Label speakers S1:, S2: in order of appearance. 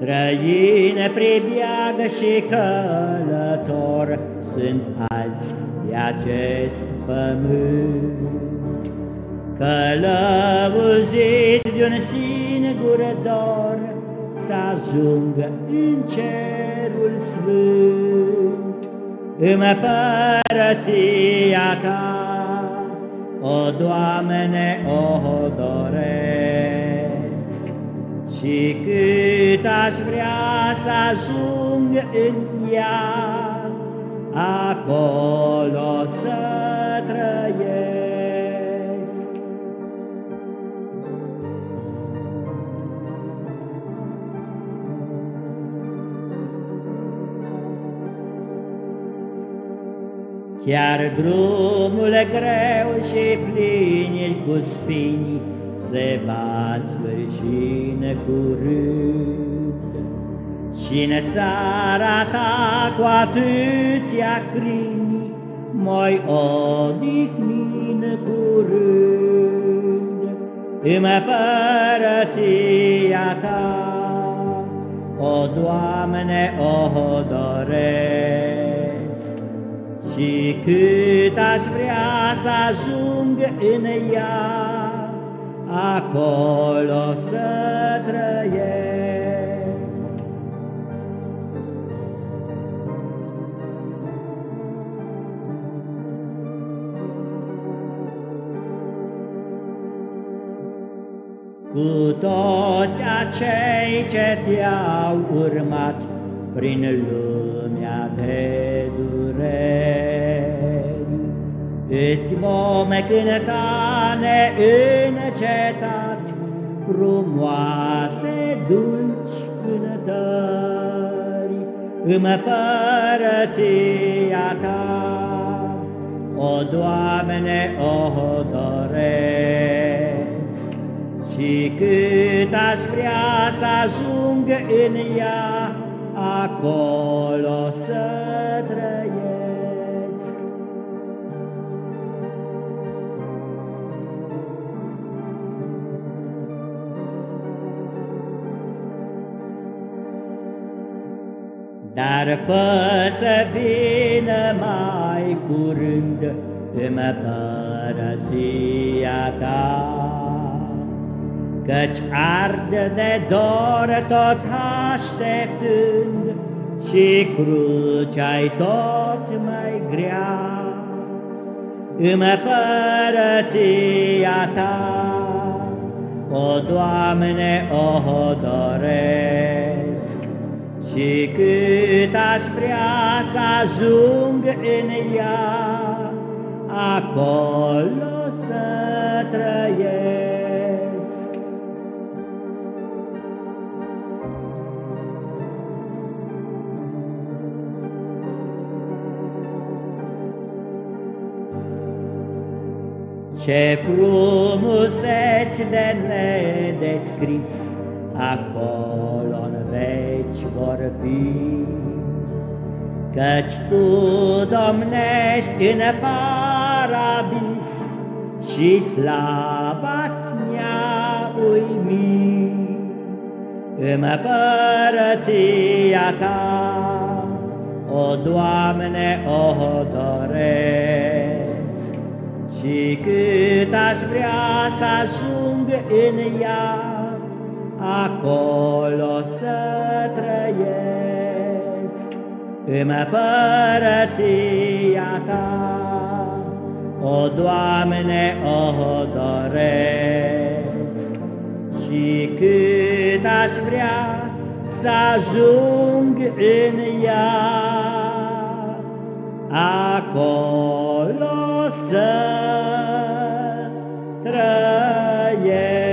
S1: Străine pribeagă și călător Sunt azi pe acest pământ. Călăuzit de-un singur dor Să ajungă în cerul sfânt. Împărăția Ta, o Doamne, o doresc Și cât aș vrea să ajung în ea Acolo să trăiesc. Chiar drumul greu și plin cu spini Se va sfârși în curând și în țara ta cu atâția crini Moi odihni curând. Împărăția ta, O Doamne, o doresc. Și cât aș vrea să ajung în ea, acolo să trăiesc. Cu toți acei ce te-au urmat prin lumea de dureri, Îți vom cânta neîncetat Frumoase, dulci cântări Împărăția ta, O Doamne, o doresc Și cât aș vrea să ajung în ea Acolo să trăiesc Dar fă să vină mai curând împărăția ta, Căci arde de dor tot așteptând Și crucea-i tot mai grea. Împărăția ta, o Doamne, o doresc, și cât aș vrea să ajung în ea, acolo să trăiesc. Ce frumuseți de nedescris acolo în veci vor fi. Căci Tu domnești în paradis și slava-ți ne-a uimit. Împărăția Ta, o Doamne, o doresc, și cât aș vrea să ajung în ea, acolo împărăția ta, o Doamne, o doresc, și cât aș vrea să ajung în ea, acolo să trăiesc.